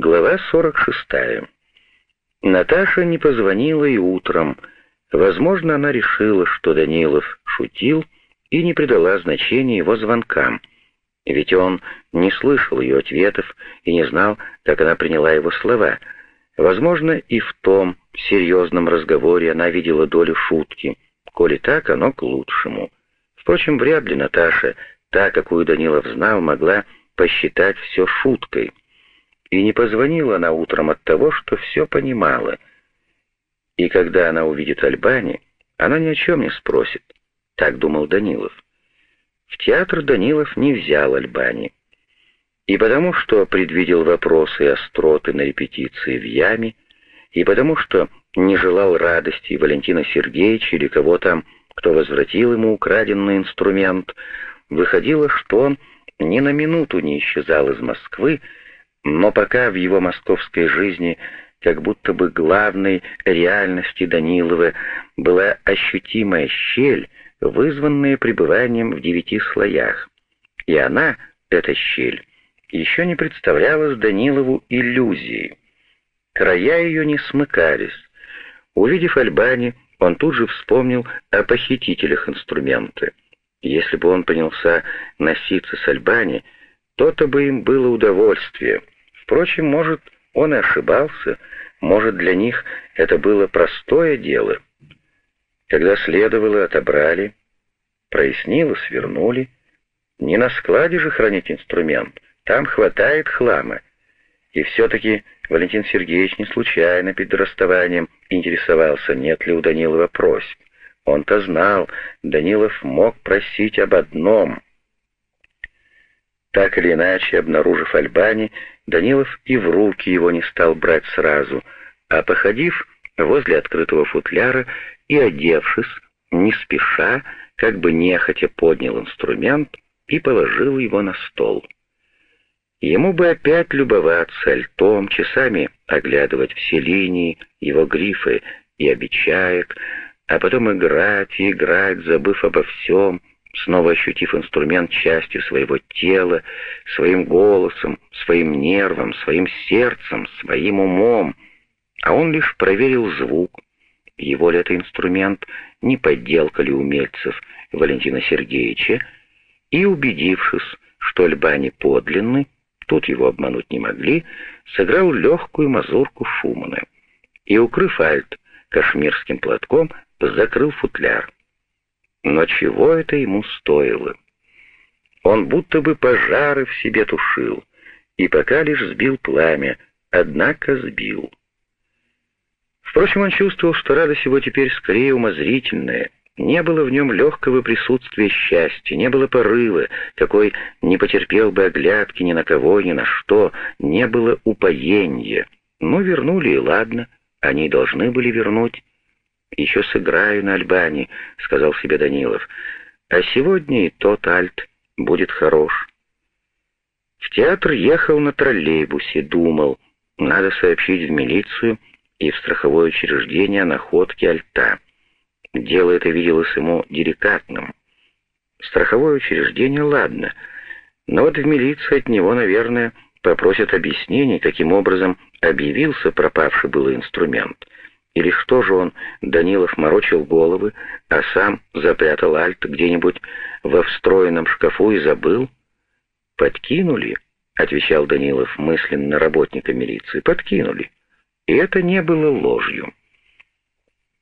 Глава 46. Наташа не позвонила и утром. Возможно, она решила, что Данилов шутил и не придала значения его звонкам, ведь он не слышал ее ответов и не знал, как она приняла его слова. Возможно, и в том серьезном разговоре она видела долю шутки. Коли так, оно к лучшему. Впрочем, вряд ли Наташа, та, какую Данилов знал, могла посчитать все шуткой — и не позвонила она утром от того, что все понимала. И когда она увидит Альбани, она ни о чем не спросит. Так думал Данилов. В театр Данилов не взял Альбани. И потому, что предвидел вопросы и остроты на репетиции в яме, и потому, что не желал радости Валентина Сергеевича или кого там, кто возвратил ему украденный инструмент, выходило, что он ни на минуту не исчезал из Москвы, но пока в его московской жизни как будто бы главной реальности Данилова была ощутимая щель, вызванная пребыванием в девяти слоях. И она, эта щель, еще не представлялась Данилову иллюзией. Края ее не смыкались. Увидев Альбани, он тут же вспомнил о похитителях инструмента. Если бы он принялся носиться с Альбани, то-то бы им было удовольствие. Впрочем, может, он и ошибался, может, для них это было простое дело. Когда следовало, отобрали, прояснилось, вернули. Не на складе же хранить инструмент, там хватает хлама. И все-таки Валентин Сергеевич не случайно перед расставанием интересовался, нет ли у Данилова просьб. Он-то знал, Данилов мог просить об одном — так или иначе, обнаружив Альбани, Данилов и в руки его не стал брать сразу, а походив возле открытого футляра и одевшись, не спеша, как бы нехотя поднял инструмент и положил его на стол. Ему бы опять любоваться альтом, часами оглядывать все линии, его грифы и обечаек, а потом играть и играть, забыв обо всем, снова ощутив инструмент частью своего тела, своим голосом, своим нервом, своим сердцем, своим умом, а он лишь проверил звук. Его ли это инструмент, не подделка ли умельцев Валентина Сергеевича, и, убедившись, что Альбани подлинный, тут его обмануть не могли, сыграл легкую мазурку Шумана и, укрыв альт кашмирским платком, закрыл футляр. Но чего это ему стоило? Он будто бы пожары в себе тушил, и пока лишь сбил пламя, однако сбил. Впрочем, он чувствовал, что радость его теперь скорее умозрительная. Не было в нем легкого присутствия счастья, не было порыва, какой не потерпел бы оглядки ни на кого, ни на что, не было упоения. Ну, вернули, и ладно, они должны были вернуть. «Еще сыграю на Альбане», — сказал себе Данилов. «А сегодня и тот альт будет хорош». В театр ехал на троллейбусе, думал, надо сообщить в милицию и в страховое учреждение о находке альта. Дело это виделось ему деликатным. Страховое учреждение, ладно, но вот в милиции от него, наверное, попросят объяснений, каким образом объявился пропавший был инструмент — или что же он, Данилов, морочил головы, а сам запрятал альт где-нибудь во встроенном шкафу и забыл? «Подкинули?» — отвечал Данилов мысленно работника милиции. «Подкинули». И это не было ложью.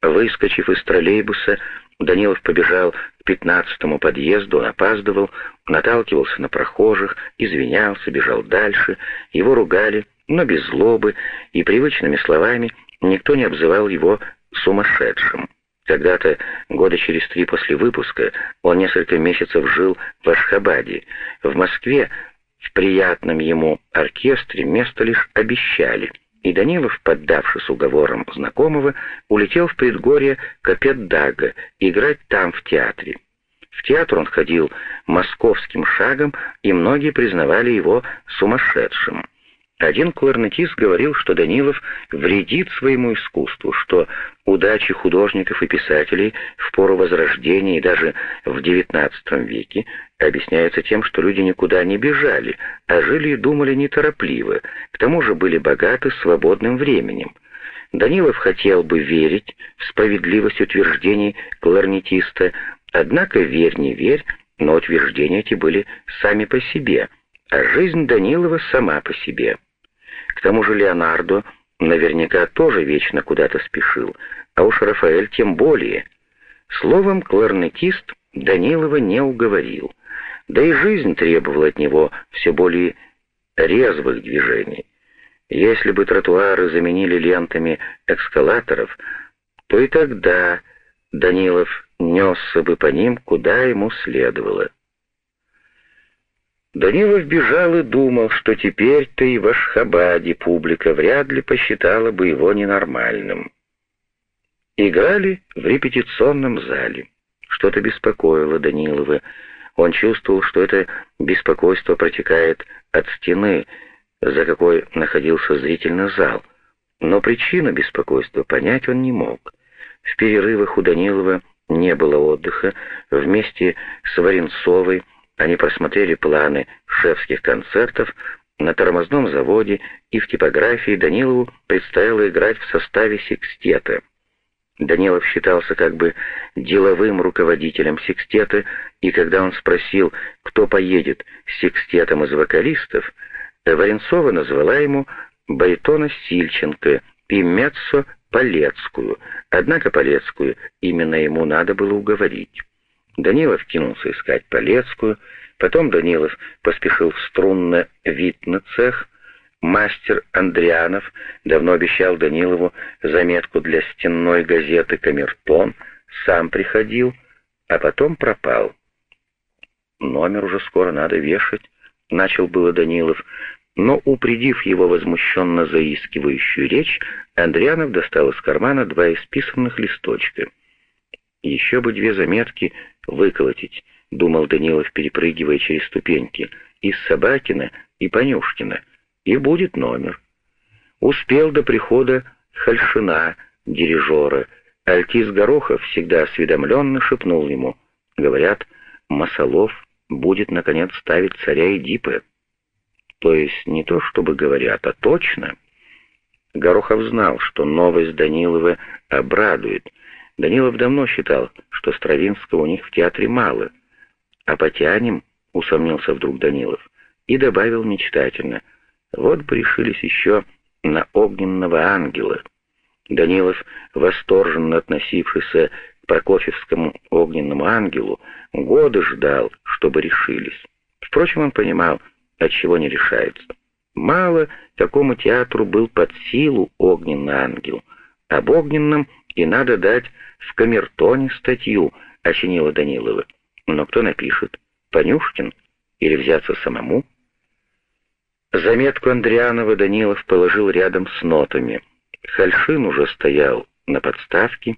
Выскочив из троллейбуса, Данилов побежал к пятнадцатому подъезду, он опаздывал, наталкивался на прохожих, извинялся, бежал дальше. Его ругали, но без злобы и привычными словами — Никто не обзывал его сумасшедшим. Когда-то, года через три после выпуска, он несколько месяцев жил в Ашхабаде. В Москве в приятном ему оркестре место лишь обещали, и Данилов, поддавшись уговорам знакомого, улетел в предгорье Капетдага играть там в театре. В театр он ходил московским шагом, и многие признавали его сумасшедшим. Один кларнетист говорил, что Данилов вредит своему искусству, что удачи художников и писателей в пору Возрождения и даже в XIX веке объясняется тем, что люди никуда не бежали, а жили и думали неторопливо, к тому же были богаты свободным временем. Данилов хотел бы верить в справедливость утверждений кларнетиста, однако верь не верь, но утверждения эти были сами по себе, а жизнь Данилова сама по себе. К тому же Леонардо наверняка тоже вечно куда-то спешил, а уж Рафаэль тем более. Словом, кларнетист Данилова не уговорил, да и жизнь требовала от него все более резвых движений. Если бы тротуары заменили лентами эскалаторов, то и тогда Данилов несся бы по ним, куда ему следовало. Данилов бежал и думал, что теперь-то и в Ашхабаде публика вряд ли посчитала бы его ненормальным. Играли в репетиционном зале. Что-то беспокоило Данилова. Он чувствовал, что это беспокойство протекает от стены, за какой находился зрительный зал. Но причину беспокойства понять он не мог. В перерывах у Данилова не было отдыха. Вместе с Варенцовой они просмотрели планы шефских концертов на тормозном заводе и в типографии Данилову предстояло играть в составе секстета. Данилов считался как бы деловым руководителем секстета, и когда он спросил, кто поедет с секстетом из вокалистов, Варенцова назвала ему Байтона Сильченко и Меццо Полецкую, однако Полецкую именно ему надо было уговорить. Данилов кинулся искать Полецкую, потом Данилов поспешил в струнно-витный цех, Мастер Андрианов давно обещал Данилову заметку для стенной газеты «Камертон», сам приходил, а потом пропал. «Номер уже скоро надо вешать», — начал было Данилов, но, упредив его возмущенно заискивающую речь, Андрианов достал из кармана два исписанных листочка. «Еще бы две заметки выколотить», — думал Данилов, перепрыгивая через ступеньки, — «из Собакина и Понюшкина» и будет номер. Успел до прихода Хальшина, дирижера. Альтис Горохов, всегда осведомленно, шепнул ему. Говорят, Масолов будет, наконец, ставить царя Эдипа. То есть не то, чтобы говорят, а точно. Горохов знал, что новость Данилова обрадует. Данилов давно считал, что Стравинского у них в театре мало. А потянем, усомнился вдруг Данилов, и добавил мечтательно — вот бы решились еще на огненного ангела. Данилов, восторженно относившийся к Прокофьевскому огненному ангелу, годы ждал, чтобы решились. Впрочем, он понимал, от чего не решается. Мало какому театру был под силу огненный ангел. Об огненном и надо дать в камертоне статью, осенила Данилова. Но кто напишет? Понюшкин? Или взяться самому? Заметку Андрианова Данилов положил рядом с нотами. Хальшин уже стоял на подставке,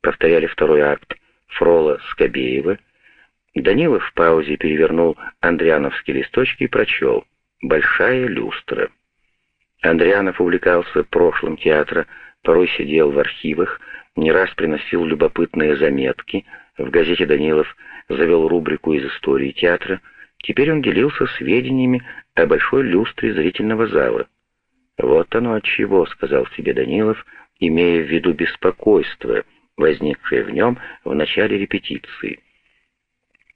повторяли второй акт Фрола Скобеева. Данилов в паузе перевернул андриановские листочки и прочел «Большая люстра». Андрианов увлекался прошлым театра, порой сидел в архивах, не раз приносил любопытные заметки. В газете Данилов завел рубрику из истории театра. Теперь он делился сведениями о большой люстре зрительного зала. «Вот оно от чего», — сказал себе Данилов, имея в виду беспокойство, возникшее в нем в начале репетиции.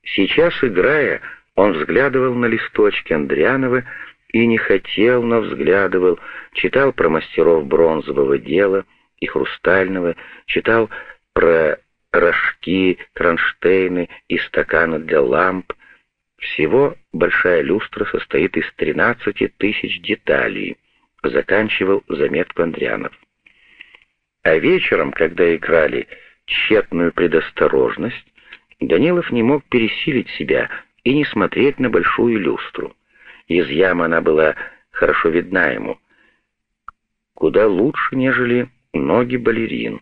Сейчас, играя, он взглядывал на листочки Андрианова и не хотел, но взглядывал, читал про мастеров бронзового дела и хрустального, читал про рожки, кронштейны и стаканы для ламп, всего большая люстра состоит из 13 тысяч деталей, заканчивал заметку Андрианов. А вечером, когда играли тщетную предосторожность, Данилов не мог пересилить себя и не смотреть на большую люстру. Из ямы она была хорошо видна ему. Куда лучше, нежели ноги балерин.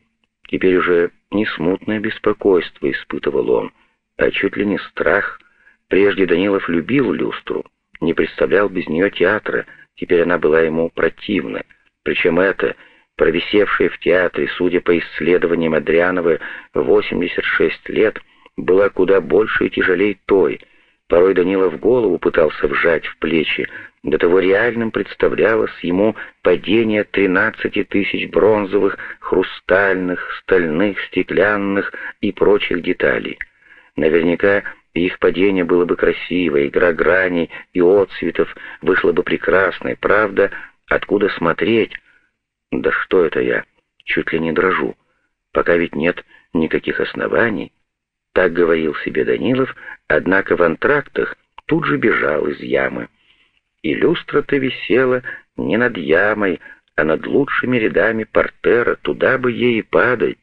Теперь уже не смутное беспокойство испытывал он, а чуть ли не страх — Прежде Данилов любил люстру, не представлял без нее театра, теперь она была ему противна. Причем это, провисевшая в театре, судя по исследованиям Адрианова, 86 лет, была куда больше и тяжелее той. Порой Данилов голову пытался вжать в плечи, до того реальным представлялось ему падение тринадцати тысяч бронзовых, хрустальных, стальных, стеклянных и прочих деталей. Наверняка их падение было бы красиво, игра граней и отцветов вышла бы прекрасной, правда, откуда смотреть? Да что это я? Чуть ли не дрожу. Пока ведь нет никаких оснований. Так говорил себе Данилов, однако в антрактах тут же бежал из ямы. И люстра-то висела не над ямой, а над лучшими рядами портера, туда бы ей и падать.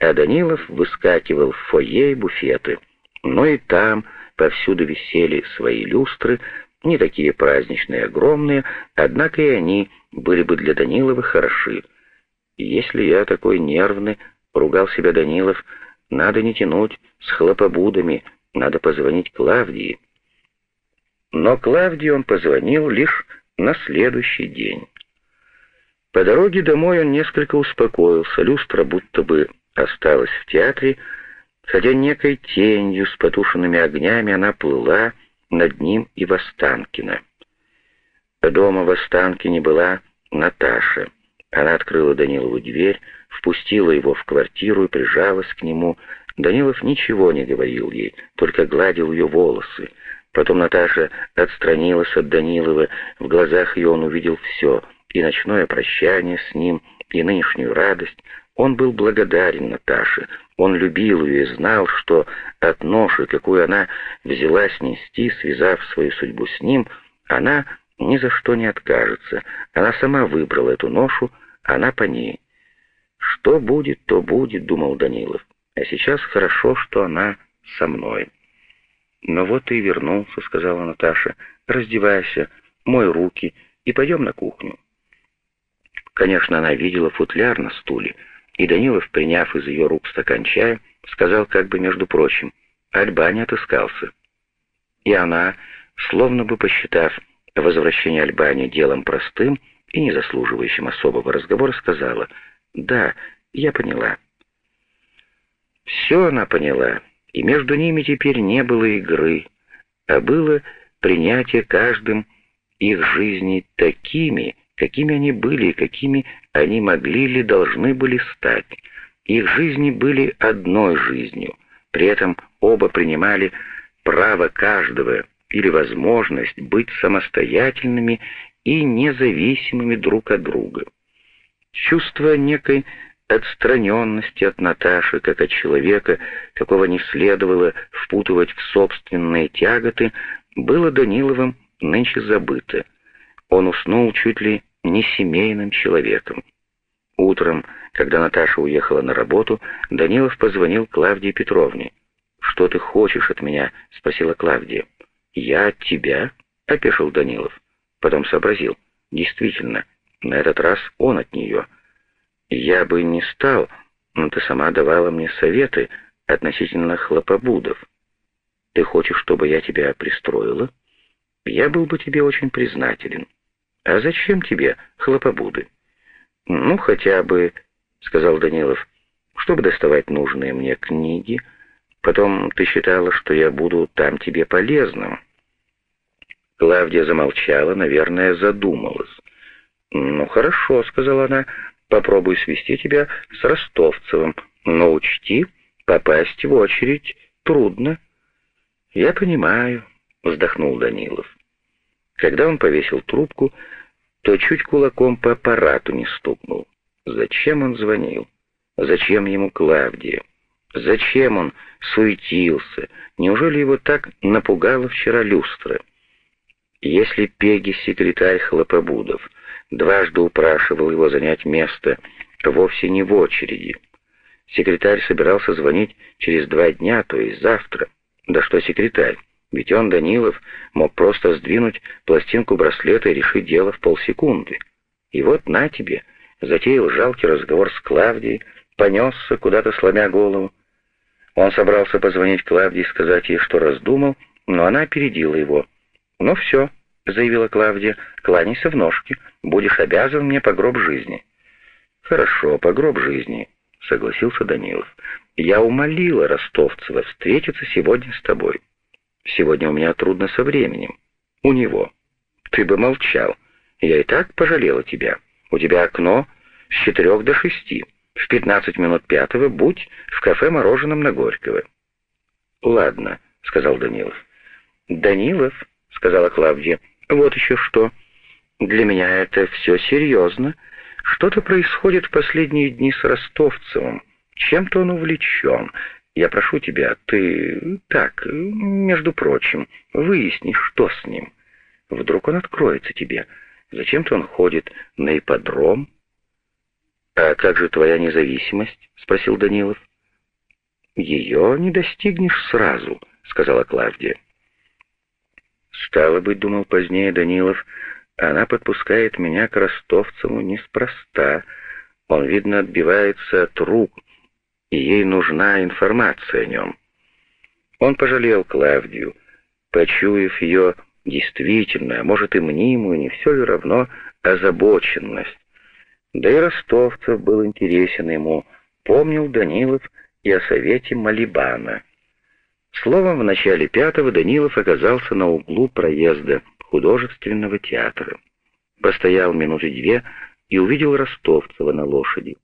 А Данилов выскакивал в фойе и буфеты. Но и там повсюду висели свои люстры, не такие праздничные, огромные, однако и они были бы для Данилова хороши. «Если я такой нервный», — ругал себя Данилов, — «надо не тянуть с хлопобудами, надо позвонить Клавдии». Но Клавдии он позвонил лишь на следующий день. По дороге домой он несколько успокоился, люстра будто бы осталась в театре, хотя некой тенью с потушенными огнями она плыла над ним и Востанкина. Дома в Останкине была Наташа. Она открыла Данилову дверь, впустила его в квартиру и прижалась к нему. Данилов ничего не говорил ей, только гладил ее волосы. Потом Наташа отстранилась от Данилова, в глазах ее он увидел все, и ночное прощание с ним, и нынешнюю радость. Он был благодарен Наташе, он любил ее и знал, что от ноши, какую она взялась нести, связав свою судьбу с ним, она ни за что не откажется. Она сама выбрала эту ношу, она по ней. «Что будет, то будет», — думал Данилов. «А сейчас хорошо, что она со мной». «Ну вот и вернулся», — сказала Наташа. «Раздевайся, мой руки и пойдем на кухню». Конечно, она видела футляр на стуле, и Данилов, приняв из ее рук стакан чая, сказал как бы между прочим, «Альба не отыскался». И она, словно бы посчитав возвращение Альбани делом простым и не заслуживающим особого разговора, сказала, «Да, я поняла». Все она поняла, и между ними теперь не было игры, а было принятие каждым их жизни такими, какими они были и какими они могли или должны были стать. Их жизни были одной жизнью, при этом оба принимали право каждого или возможность быть самостоятельными и независимыми друг от друга. Чувство некой отстраненности от Наташи, как от человека, какого не следовало впутывать в собственные тяготы, было Даниловым нынче забыто. Он уснул чуть ли не семейным человеком. Утром, когда Наташа уехала на работу, Данилов позвонил Клавдии Петровне. «Что ты хочешь от меня?» — спросила Клавдия. «Я от тебя?» — опешил Данилов. Потом сообразил. «Действительно, на этот раз он от нее». «Я бы не стал, но ты сама давала мне советы относительно хлопобудов. Ты хочешь, чтобы я тебя пристроила? Я был бы тебе очень признателен. А зачем тебе хлопобуды?» «Ну, хотя бы», — сказал Данилов, — «чтобы доставать нужные мне книги. Потом ты считала, что я буду там тебе полезным». Клавдия замолчала, наверное, задумалась. «Ну, хорошо», — сказала она, Попробую свести тебя с Ростовцевым, но учти, попасть в очередь трудно». «Я понимаю», — вздохнул Данилов. Когда он повесил трубку, то чуть кулаком по аппарату не стукнул. Зачем он звонил? Зачем ему Клавдия? Зачем он суетился? Неужели его так напугала вчера люстра? Если Пеги секретарь Хлопобудов дважды упрашивал его занять место, вовсе не в очереди. Секретарь собирался звонить через два дня, то есть завтра. Да что секретарь? Ведь он, Данилов, мог просто сдвинуть пластинку браслета и решить дело в полсекунды. И вот на тебе, затеял жалкий разговор с Клавдией, понесся куда-то сломя голову. Он собрался позвонить Клавдии и сказать ей, что раздумал, но она опередила его. «Ну все», — заявила Клавдия, — «кланяйся в ножки, Будешь обязан мне по гроб жизни». «Хорошо, по гроб жизни», — согласился Данилов. «Я умолила Ростовцева встретиться сегодня с тобой». Сегодня у меня трудно со временем. У него. Ты бы молчал. Я и так пожалела тебя. У тебя окно с четырех до шести. В пятнадцать минут пятого будь в кафе мороженом на Горького. «Ладно», — сказал Данилов. «Данилов», — сказала Клавдия, — «вот еще что. Для меня это все серьезно. Что-то происходит в последние дни с Ростовцевым. Чем-то он увлечен. Я прошу тебя, ты так, между прочим, выясни, что с ним. Вдруг он откроется тебе. Зачем-то он ходит на ипподром». «А как же твоя независимость?» — спросил Данилов. «Ее не достигнешь сразу», — сказала Клавдия. «Стало быть, — думал позднее Данилов, — она подпускает меня к Ростовцеву неспроста. Он, видно, отбивается от рук, и ей нужна информация о нем». Он пожалел Клавдию, почуяв ее действительно, а может и мнимую, не все ли равно, озабоченность. Да и Ростовцев был интересен ему, помнил Данилов и о совете Малибана. Словом, в начале пятого Данилов оказался на углу проезда художественного театра. Постоял минуты две и увидел Ростовцева на лошади.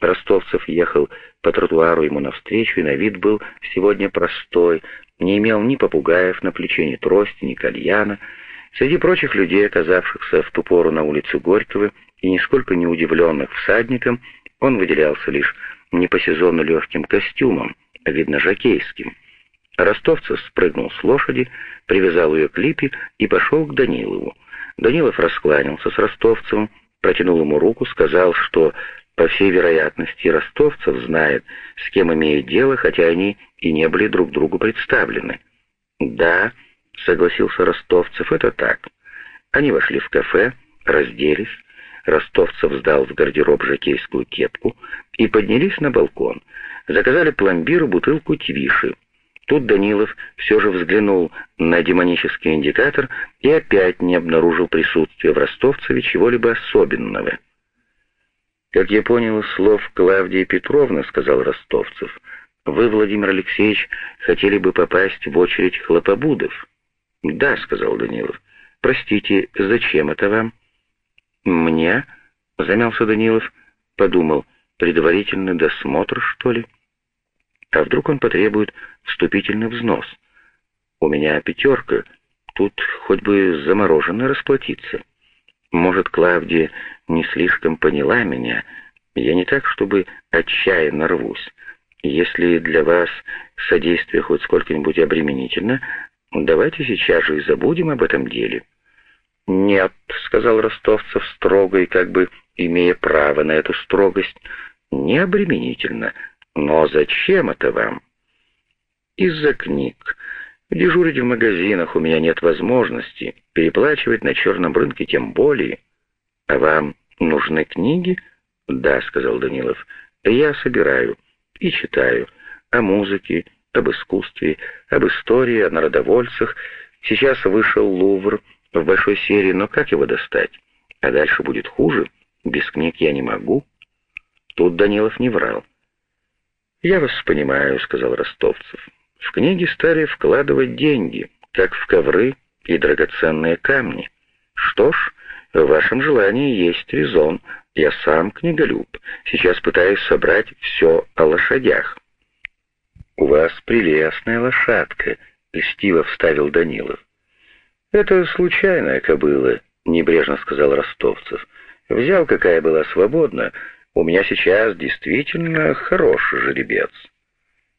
Ростовцев ехал по тротуару ему навстречу, и на вид был сегодня простой, не имел ни попугаев на плече, ни трости, ни кальяна. Среди прочих людей, оказавшихся в ту пору на улице Горького, и нисколько не удивленных всадником, он выделялся лишь не по сезону легким костюмом, а видно жакейским. Ростовцев спрыгнул с лошади, привязал ее к липе и пошел к Данилову. Данилов раскланялся с Ростовцевым, протянул ему руку, сказал, что, по всей вероятности, Ростовцев знает, с кем имеет дело, хотя они и не были друг другу представлены. «Да», — согласился Ростовцев, — «это так». Они вошли в кафе, разделись, Ростовцев сдал в гардероб жакейскую кепку и поднялись на балкон. Заказали пломбир и бутылку твиши. Тут Данилов все же взглянул на демонический индикатор и опять не обнаружил присутствия в Ростовцеве чего-либо особенного. «Как я понял из слов Клавдии Петровны, — сказал Ростовцев, — вы, Владимир Алексеевич, хотели бы попасть в очередь хлопобудов?» «Да, — сказал Данилов. Простите, зачем это вам?» «Мне?» — замялся Данилов. Подумал, предварительный досмотр, что ли? А вдруг он потребует вступительный взнос? У меня пятерка, тут хоть бы замороженно расплатиться. Может, Клавдия не слишком поняла меня. Я не так, чтобы отчаянно рвусь. Если для вас содействие хоть сколько-нибудь обременительно, давайте сейчас же и забудем об этом деле». «Нет», — сказал Ростовцев строго и как бы имея право на эту строгость, — «не обременительно. Но зачем это вам?» «Из-за книг. Дежурить в магазинах у меня нет возможности, переплачивать на черном рынке тем более. А вам нужны книги?» «Да», — сказал Данилов, — «я собираю и читаю о музыке, об искусстве, об истории, о народовольцах. Сейчас вышел Лувр» в большой серии, но как его достать? А дальше будет хуже. Без книг я не могу. Тут Данилов не врал. «Я вас понимаю», — сказал Ростовцев. «В книги стали вкладывать деньги, как в ковры и драгоценные камни. Что ж, в вашем желании есть резон. Я сам книголюб. Сейчас пытаюсь собрать все о лошадях». «У вас прелестная лошадка», — льстиво вставил Данилов. «Это случайная кобыла», — небрежно сказал Ростовцев. «Взял, какая была свободна. У меня сейчас действительно хороший жеребец».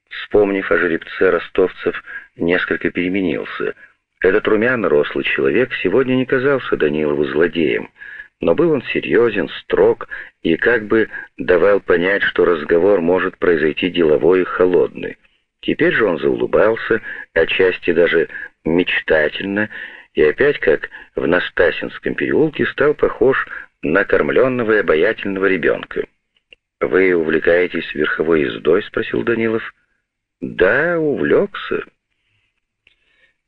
Вспомнив о жеребце, Ростовцев несколько переменился. Этот румяный рослый человек сегодня не казался Данилову злодеем, но был он серьезен, строг и как бы давал понять, что разговор может произойти деловой и холодный. Теперь же он заулыбался, отчасти даже мечтательно, и опять, как в Настасинском переулке, стал похож на кормленного и обаятельного ребенка. «Вы увлекаетесь верховой ездой?» — спросил Данилов. «Да, увлекся».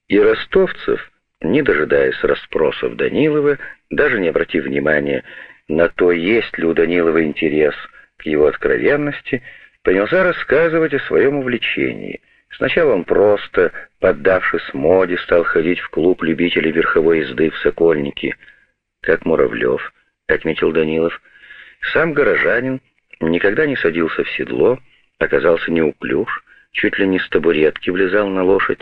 И ростовцев, не дожидаясь расспросов Данилова, даже не обратив внимания на то, есть ли у Данилова интерес к его откровенности, принялся рассказывать о своем увлечении, Сначала он просто, поддавшись моде, стал ходить в клуб любителей верховой езды в Сокольники. Как Муравлев, отметил Данилов. Сам горожанин никогда не садился в седло, оказался неуклюж, чуть ли не с табуретки влезал на лошадь,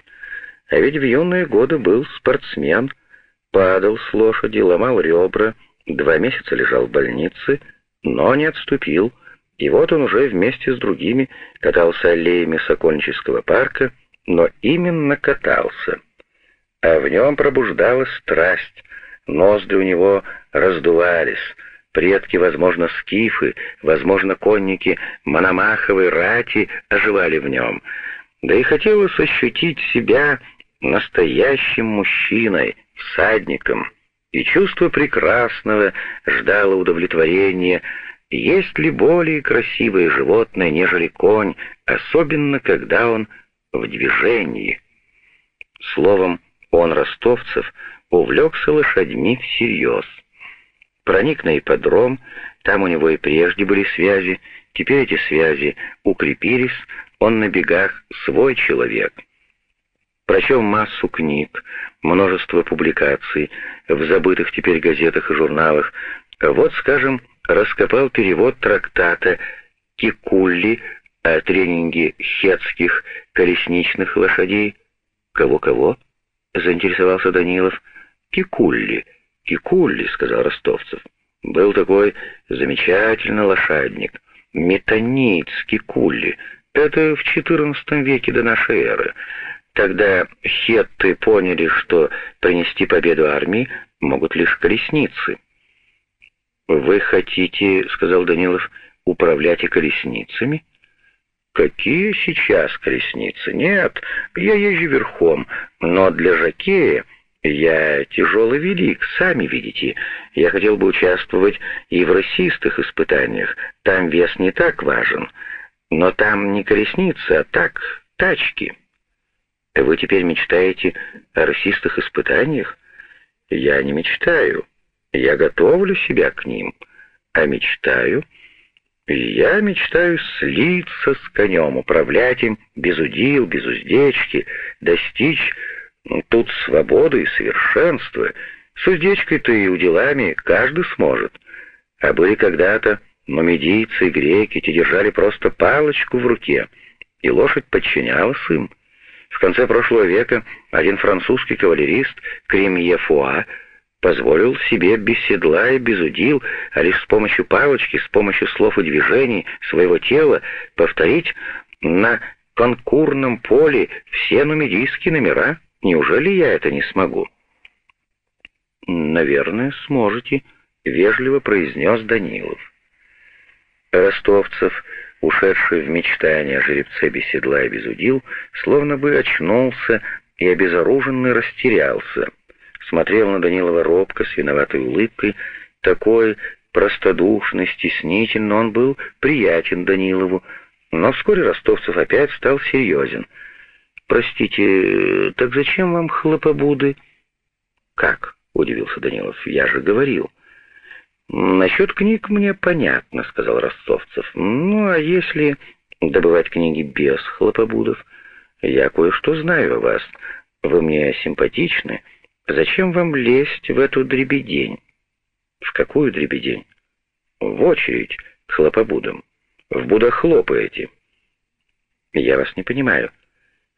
а ведь в юные годы был спортсмен, падал с лошади, ломал ребра, два месяца лежал в больнице, но не отступил, и вот он уже вместе с другими катался аллеями Сокольнического парка, но именно катался. А в нем пробуждалась страсть, ноздри у него раздувались, предки, возможно, скифы, возможно, конники Мономаховой рати оживали в нем, да и хотелось ощутить себя настоящим мужчиной, всадником, и чувство прекрасного ждало удовлетворения, есть ли более красивое животное, нежели конь, особенно когда он в движении? Словом, он, ростовцев, увлекся лошадьми всерьез. Проник на ипподром, там у него и прежде были связи, теперь эти связи укрепились, он на бегах свой человек. Прочел массу книг, множество публикаций в забытых теперь газетах и журналах. Вот, скажем, раскопал перевод трактата Кикулли о тренинге хетских колесничных лошадей. «Кого-кого?» — заинтересовался Данилов. «Кикулли, Кикулли», — сказал Ростовцев. «Был такой замечательный лошадник, метаниц Кикулли. Это в XIV веке до нашей эры. Тогда хетты поняли, что принести победу армии могут лишь колесницы. «Вы хотите, — сказал Данилов, — управлять и колесницами?» «Какие сейчас колесницы? Нет, я езжу верхом, но для жакея я тяжелый велик, сами видите. Я хотел бы участвовать и в расистых испытаниях, там вес не так важен, но там не колесницы, а так, тачки». «Вы теперь мечтаете о расистых испытаниях?» «Я не мечтаю». Я готовлю себя к ним, а мечтаю... Я мечтаю слиться с конем, управлять им без удил, без уздечки, достичь ну, тут свободы и совершенства. С уздечкой-то и уделами каждый сможет. А были когда-то нумидийцы греки, те держали просто палочку в руке, и лошадь подчинялась им. В конце прошлого века один французский кавалерист Кремье Фуа позволил себе без седла и без удил, а лишь с помощью палочки, с помощью слов и движений своего тела повторить на конкурном поле все нумидийские номера. Неужели я это не смогу? «Наверное, сможете», — вежливо произнес Данилов. Ростовцев, ушедший в мечтания о жеребце без седла и без удил, словно бы очнулся и обезоруженный растерялся смотрел на Данилова робко, с виноватой улыбкой, такой простодушный, стеснительный, он был приятен Данилову, но вскоре Ростовцев опять стал серьезен. «Простите, так зачем вам хлопобуды?» «Как?» — удивился Данилов. «Я же говорил». «Насчет книг мне понятно», — сказал Ростовцев. «Ну, а если добывать книги без хлопобудов? Я кое-что знаю о вас. Вы мне симпатичны, Зачем вам лезть в эту дребедень? В какую дребедень? В очередь к хлопобудам. В будах хлопаете. Я вас не понимаю.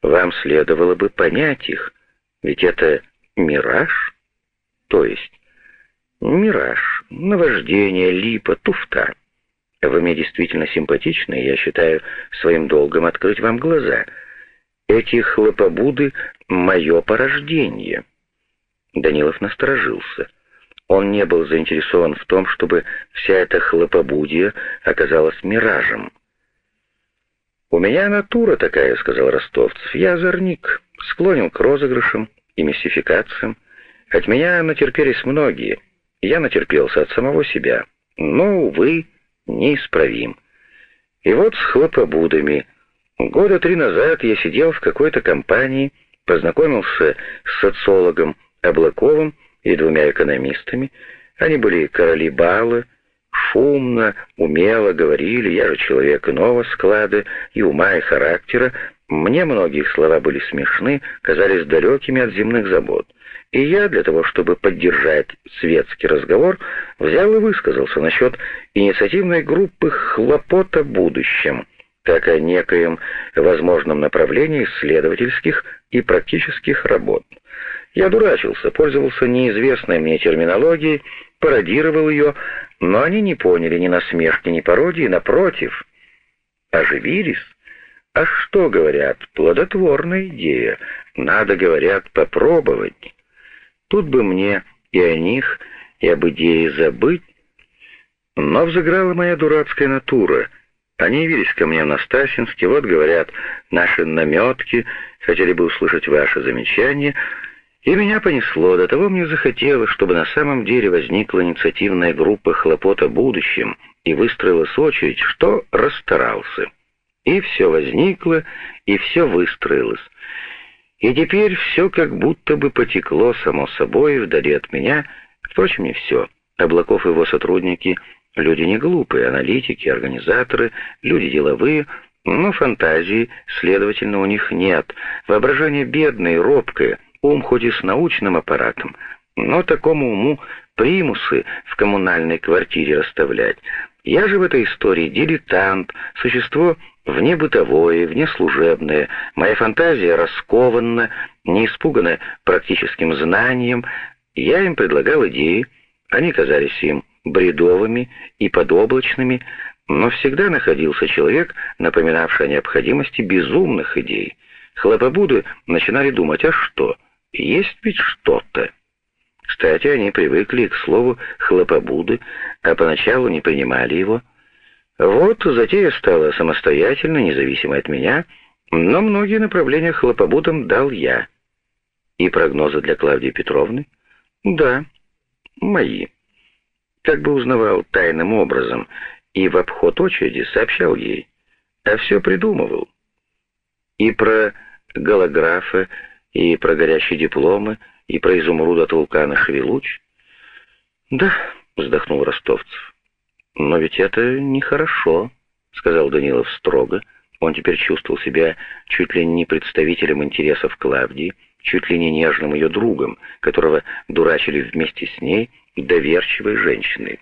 Вам следовало бы понять их, ведь это мираж. То есть мираж, наваждение, липа, туфта. Вы мне действительно симпатичны, и я считаю своим долгом открыть вам глаза. Эти хлопобуды — мое порождение». Данилов насторожился. Он не был заинтересован в том, чтобы вся эта хлопобудия оказалась миражем. «У меня натура такая», — сказал Ростовцев. «Я озорник, склонен к розыгрышам и мистификациям. От меня натерпелись многие. Я натерпелся от самого себя. Но, увы, неисправим. И вот с хлопобудами. Года три назад я сидел в какой-то компании, познакомился с социологом Облаковым и двумя экономистами. Они были короли бала, шумно, умело говорили, я же человек иного склада и ума, и характера, Мне многие их слова были смешны, казались далекими от земных забот. И я, для того, чтобы поддержать светский разговор, взял и высказался насчет инициативной группы «Хлопот о будущем», как о некоем возможном направлении исследовательских и практических работ. Я дурачился, пользовался неизвестной мне терминологией, пародировал ее, но они не поняли ни насмешки, ни пародии, напротив, оживились. А что, говорят, плодотворная идея, надо, говорят, попробовать. Тут бы мне и о них, и об идее забыть, но взыграла моя дурацкая натура. Они явились ко мне на Стасинске, вот, говорят, наши наметки, хотели бы услышать ваши замечания, и меня понесло, до того мне захотелось, чтобы на самом деле возникла инициативная группа «Хлопот о будущем» и выстроилась очередь, что расстарался. И все возникло, и все выстроилось. И теперь все как будто бы потекло само собой вдали от меня, впрочем, не все. Облаков его сотрудники — люди не глупые, аналитики, организаторы, люди деловые, но фантазии, следовательно, у них нет. Воображение бедное и робкое — ум хоть и с научным аппаратом, но такому уму примусы в коммунальной квартире расставлять. Я же в этой истории дилетант, существо внебытовое, внеслужебное, моя фантазия раскованна, не испугана практическим знанием. Я им предлагал идеи, они казались им бредовыми и подоблачными, но всегда находился человек, напоминавший о необходимости безумных идей. Хлопобуды начинали думать, а что? Есть ведь что-то. Кстати, они привыкли к слову «хлопобуды», а поначалу не принимали его. Вот затея стала самостоятельно, независимо от меня, но многие направления хлопобудам дал я. И прогнозы для Клавдии Петровны? Да, мои. Как бы узнавал тайным образом и в обход очереди сообщал ей, а все придумывал. И про голографа, и про горящие дипломы, и про изумруд от вулкана Шевелуч? Да, вздохнул Ростовцев. Но ведь это нехорошо, сказал Данилов строго. Он теперь чувствовал себя чуть ли не представителем интересов Клавдии, чуть ли не нежным ее другом, которого дурачили вместе с ней доверчивой женщиной.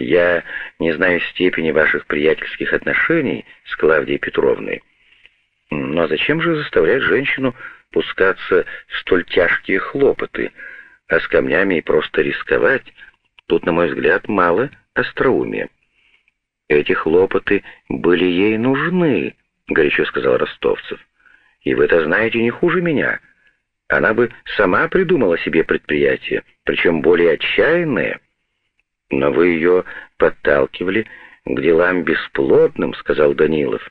Я не знаю степени ваших приятельских отношений с Клавдией Петровной, но зачем же заставлять женщину пускаться в столь тяжкие хлопоты, а с камнями и просто рисковать, тут, на мой взгляд, мало остроумия. «Эти хлопоты были ей нужны», — горячо сказал Ростовцев. «И вы это знаете не хуже меня. Она бы сама придумала себе предприятие, причем более отчаянное. Но вы ее подталкивали к делам бесплодным», — сказал Данилов,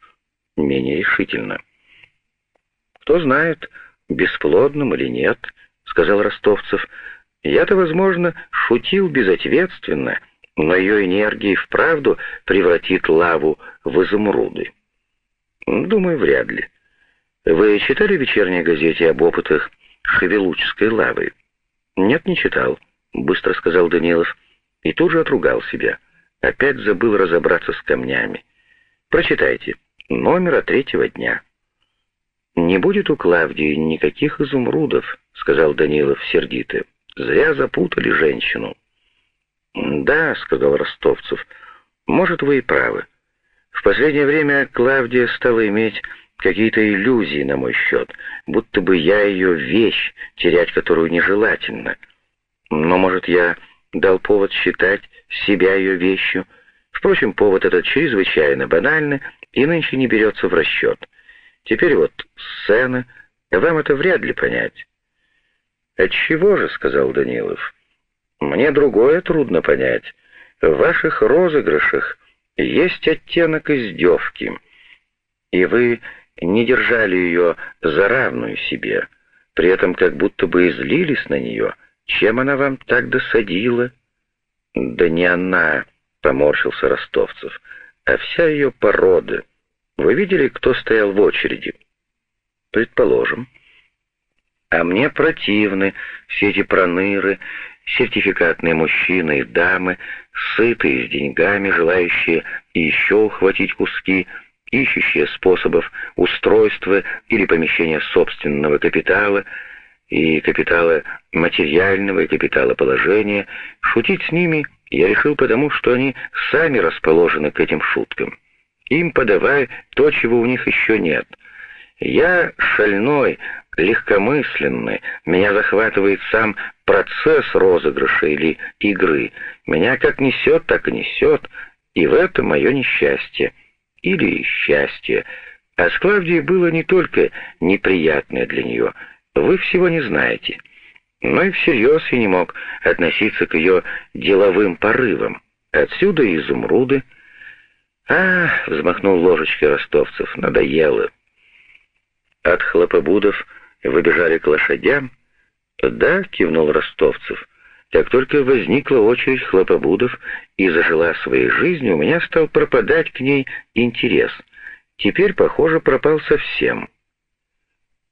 менее решительно. «Кто знает, бесплодным или нет, — сказал Ростовцев. Я-то, возможно, шутил безответственно, но ее энергия вправду превратит лаву в изумруды. Думаю, вряд ли. Вы читали в вечерней газете об опытах шевелуческой лавы? Нет, не читал, — быстро сказал Данилов, и тут же отругал себя. Опять забыл разобраться с камнями. Прочитайте. Номера третьего дня. «Не будет у Клавдии никаких изумрудов», — сказал Данилов сердито. «Зря запутали женщину». «Да», — сказал Ростовцев, — «может, вы и правы. В последнее время Клавдия стала иметь какие-то иллюзии на мой счет, будто бы я ее вещь, терять которую нежелательно. Но, может, я дал повод считать себя ее вещью. Впрочем, повод этот чрезвычайно банальный и нынче не берется в расчет». Теперь вот сцена, вам это вряд ли понять. «Отчего же?» — сказал Данилов. «Мне другое трудно понять. В ваших розыгрышах есть оттенок издевки, и вы не держали ее за равную себе, при этом как будто бы излились на нее. Чем она вам так досадила?» «Да не она», — поморщился Ростовцев, — «а вся ее порода». Вы видели, кто стоял в очереди? Предположим. А мне противны все эти проныры, сертификатные мужчины и дамы, сытые с деньгами, желающие еще ухватить куски, ищущие способов устройства или помещения собственного капитала и капитала материального и капитала положения, шутить с ними я решил потому, что они сами расположены к этим шуткам. Им подавай то, чего у них еще нет. Я шальной, легкомысленный, меня захватывает сам процесс розыгрыша или игры. Меня как несет, так и несет, и в этом мое несчастье. Или счастье. А с Клавдией было не только неприятное для нее, вы всего не знаете. Но и всерьез я не мог относиться к ее деловым порывам. Отсюда изумруды. «А!» — взмахнул ложечкой ростовцев. «Надоело!» От хлопобудов выбежали к лошадям. «Да», — кивнул Ростовцев, — «как только возникла очередь хлопобудов и зажила своей жизнью, у меня стал пропадать к ней интерес. Теперь, похоже, пропал совсем».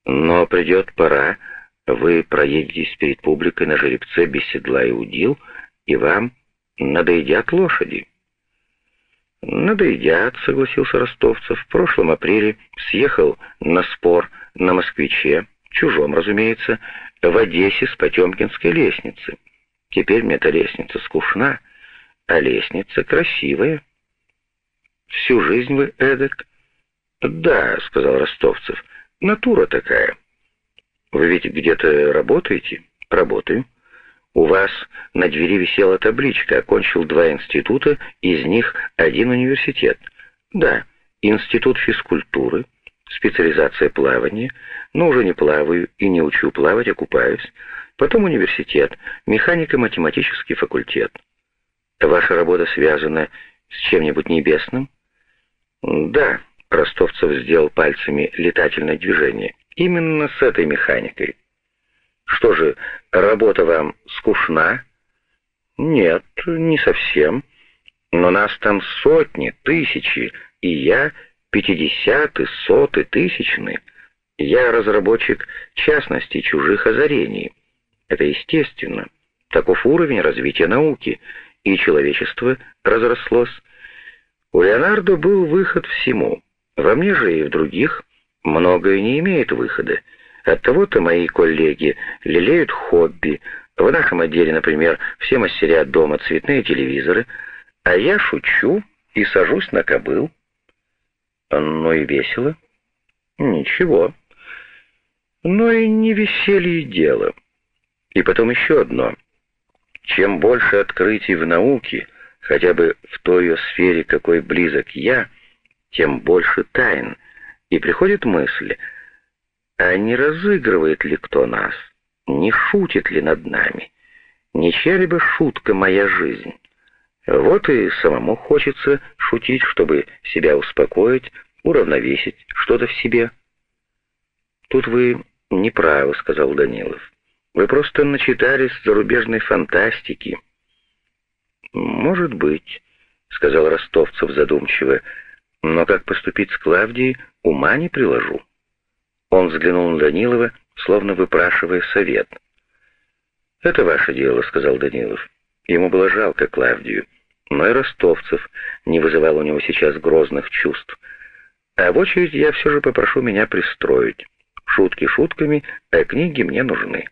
«Но придет пора, вы проедетесь перед публикой на жеребце без седла и удил, и вам надоедят лошади». «Надоедят», — согласился Ростовцев. «В прошлом апреле съехал на спор на москвиче, чужом, разумеется, в Одессе с Потемкинской лестницы. Теперь мне эта лестница скучна, а лестница красивая». «Всю жизнь вы эдак?» «Да», — сказал Ростовцев, — «натура такая». «Вы ведь где-то работаете?» «Работаю». У вас на двери висела табличка, окончил два института, из них один университет. Да, институт физкультуры, специализация плавания, но уже не плаваю и не учу плавать, а купаюсь. Потом университет, механико-математический факультет. Ваша работа связана с чем-нибудь небесным? Да, Ростовцев сделал пальцами летательное движение. Именно с этой механикой. Что же, работа вам скучна? Нет, не совсем. Но нас там сотни, тысячи, и я пятидесятый, сотый, тысячный. Я разработчик частности чужих озарений. Это естественно. Таков уровень развития науки, и человечество разрослось. У Леонардо был выход всему. Во мне же и в других многое не имеет выхода. Оттого-то мои коллеги лелеют хобби. В нашем отделе, например, все мастерят дома цветные телевизоры, а я шучу и сажусь на кобыл. Ну и весело. Ничего. Но и не веселье дело. И потом еще одно. Чем больше открытий в науке, хотя бы в той ее сфере, какой близок я, тем больше тайн. И приходит мысль — а не разыгрывает ли кто нас? Не шутит ли над нами? Не чья-либо шутка моя жизнь? Вот и самому хочется шутить, чтобы себя успокоить, уравновесить что-то в себе. Тут вы не правы, сказал Данилов. Вы просто начитались зарубежной фантастики. Может быть, сказал Ростовцев задумчиво, но как поступить с Клавдией, ума не приложу. Он взглянул на Данилова, словно выпрашивая совет. «Это ваше дело», — сказал Данилов. Ему было жалко Клавдию, но и ростовцев не вызывал у него сейчас грозных чувств. А в очередь я все же попрошу меня пристроить. Шутки шутками, а книги мне нужны.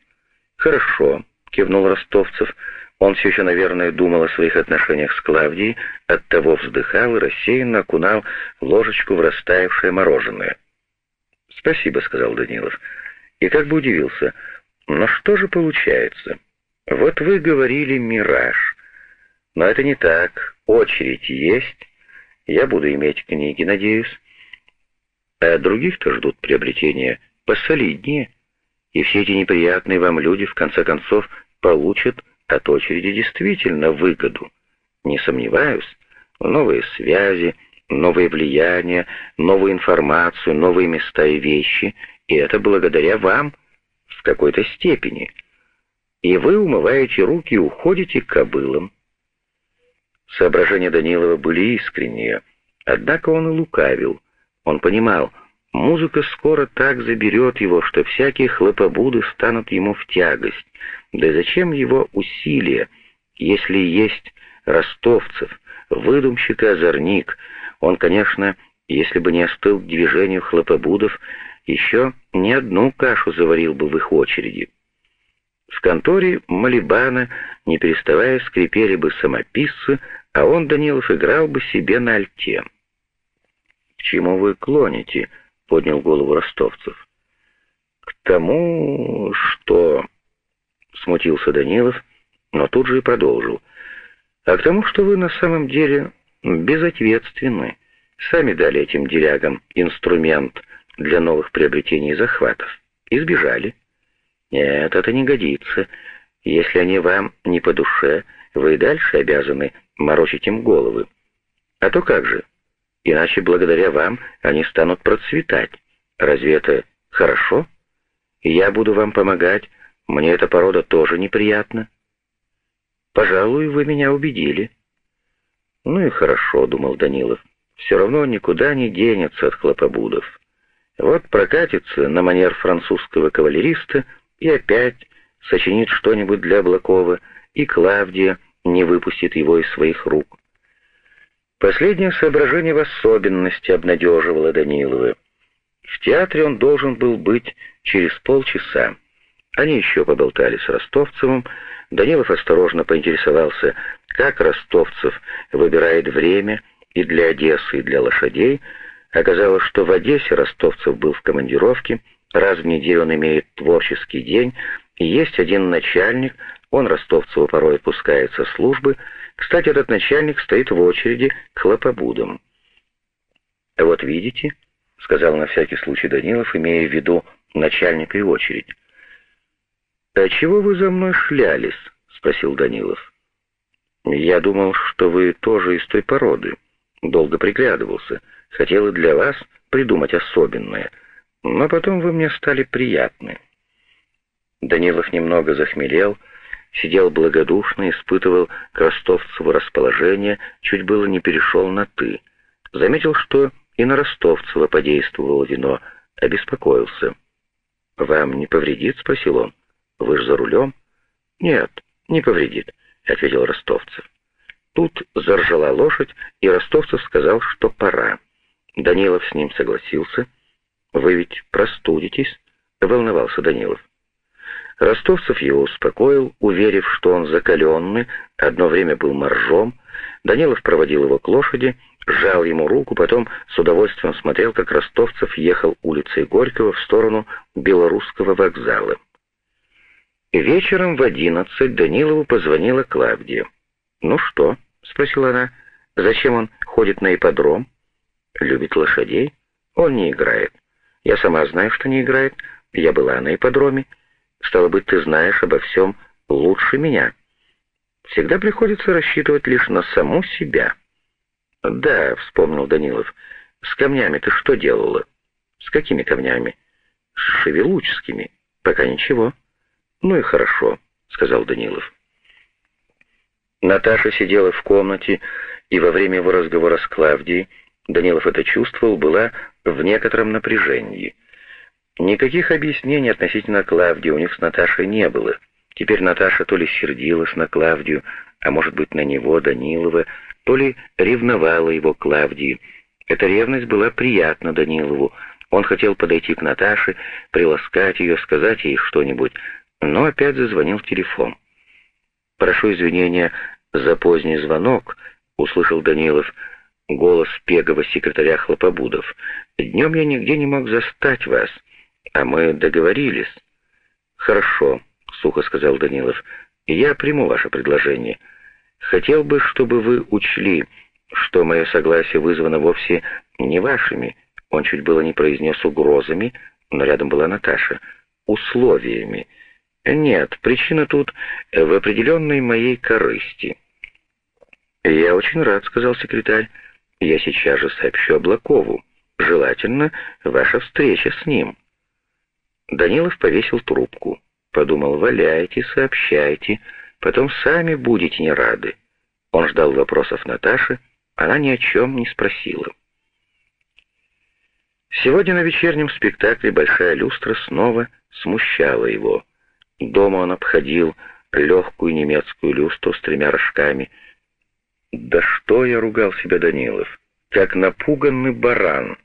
«Хорошо», — кивнул ростовцев. Он все еще, наверное, думал о своих отношениях с Клавдией, оттого вздыхал и рассеянно окунал ложечку в растаявшее мороженое. «Спасибо», — сказал Данилов. И как бы удивился. «Но что же получается? Вот вы говорили «мираж». Но это не так. Очередь есть. Я буду иметь книги, надеюсь. А других-то ждут приобретения посолиднее. И все эти неприятные вам люди, в конце концов, получат от очереди действительно выгоду. Не сомневаюсь, новые связи — новые влияния, новую информацию, новые места и вещи, и это благодаря вам в какой-то степени. И вы умываете руки и уходите к кобылам. Соображения Данилова были искренние, однако он и лукавил. Он понимал, музыка скоро так заберет его, что всякие хлопобуды станут ему в тягость. Да зачем его усилия, если есть ростовцев, выдумщик и озорник — он, конечно, если бы не остыл к движению хлопобудов, еще не одну кашу заварил бы в их очереди. В конторе Малибана, не переставая, скрипели бы самописцы, а он, Данилов, играл бы себе на альте. «К чему вы клоните?» — поднял голову ростовцев. «К тому, что...» — смутился Данилов, но тут же и продолжил. «А к тому, что вы на самом деле безответственны. Сами дали этим делягам инструмент для новых приобретений и захватов. Избежали. Нет, это не годится. Если они вам не по душе, вы и дальше обязаны морочить им головы. А то как же? Иначе благодаря вам они станут процветать. Разве это хорошо? Я буду вам помогать. Мне эта порода тоже неприятна. Пожалуй, вы меня убедили. Ну и хорошо, думал Данилов. Все равно никуда не денется от хлопобудов. Вот прокатится на манер французского кавалериста и опять сочинит что-нибудь для Облакова, и Клавдия не выпустит его из своих рук. Последнее соображение в особенности обнадеживало Данилова. В театре он должен был быть через полчаса. Они еще поболтали с Ростовцевым. Данилов осторожно поинтересовался, как Ростовцев выбирает время и для Одессы, и для лошадей. Оказалось, что в Одессе Ростовцев был в командировке, раз в неделю он имеет творческий день, и есть один начальник, он Ростовцеву порой отпускает со службы. Кстати, этот начальник стоит в очереди к хлопобудам. «Вот видите», — сказал на всякий случай Данилов, имея в виду начальника и очередь. «А чего вы за мной шлялись?» — спросил Данилов. «Я думал, что вы тоже из той породы. Долго приглядывался. Хотел и для вас придумать особенное. Но потом вы мне стали приятны». Данилов немного захмелел, сидел благодушно, испытывал к Ростовцеву расположение, чуть было не перешел на «ты». Заметил, что и на Ростовцева подействовало вино, обеспокоился. «Вам не повредит?» — спросил он. «Вы ж за рулем?» «Нет, не повредит», — ответил Ростовцев. Тут заржала лошадь, и Ростовцев сказал, что пора. Данилов с ним согласился. «Вы ведь простудитесь?» — волновался Данилов. Ростовцев его успокоил, уверив, что он закаленный, одно время был моржом. Данилов проводил его к лошади, сжал ему руку, потом с удовольствием смотрел, как Ростовцев ехал улицей Горького в сторону Белорусского вокзала. Вечером в одиннадцать Данилову позвонила Клавдия. «Ну что?» — спросила она. «Зачем он ходит на ипподром?» «Любит лошадей?» «Он не играет. Я сама знаю, что не играет. Я была на ипподроме. Стало быть, ты знаешь обо всем лучше меня. Всегда приходится рассчитывать лишь на саму себя. Да, вспомнил Данилов. С камнями ты что делала? С какими камнями? С шевелуческими. Пока ничего. Ну и хорошо, сказал Данилов. Наташа сидела в комнате, и во время его разговора с Клавдией Данилов это чувствовал, была в некотором напряжении — Никаких объяснений относительно Клавдии у них с Наташей не было. Теперь Наташа то ли сердилась на Клавдию, а может быть на него, Данилова, то ли ревновала его Клавдии. Эта ревность была приятна Данилову. Он хотел подойти к Наташе, приласкать ее, сказать ей что-нибудь, но опять зазвонил телефон. «Прошу извинения за поздний звонок», — услышал Данилов голос пегого секретаря Хлопобудов. «Днем я нигде не мог застать вас». «А мы договорились». «Хорошо», — сухо сказал Данилов. «Я приму ваше предложение. Хотел бы, чтобы вы учли, что мое согласие вызвано вовсе не вашими». Он чуть было не произнес угрозами, но рядом была Наташа. «Условиями». «Нет, причина тут в определенной моей корысти». «Я очень рад», — сказал секретарь. «Я сейчас же сообщу Облакову. Желательно ваша встреча с ним». Данилов повесил трубку. Подумал, валяйте, сообщайте, потом сами будете не рады. Он ждал вопросов Наташи, она ни о чем не спросила. Сегодня на вечернем спектакле «Большая люстра» снова смущала его. Дома он обходил легкую немецкую люстру с тремя рожками. «Да что я ругал себя, Данилов? как напуганный баран.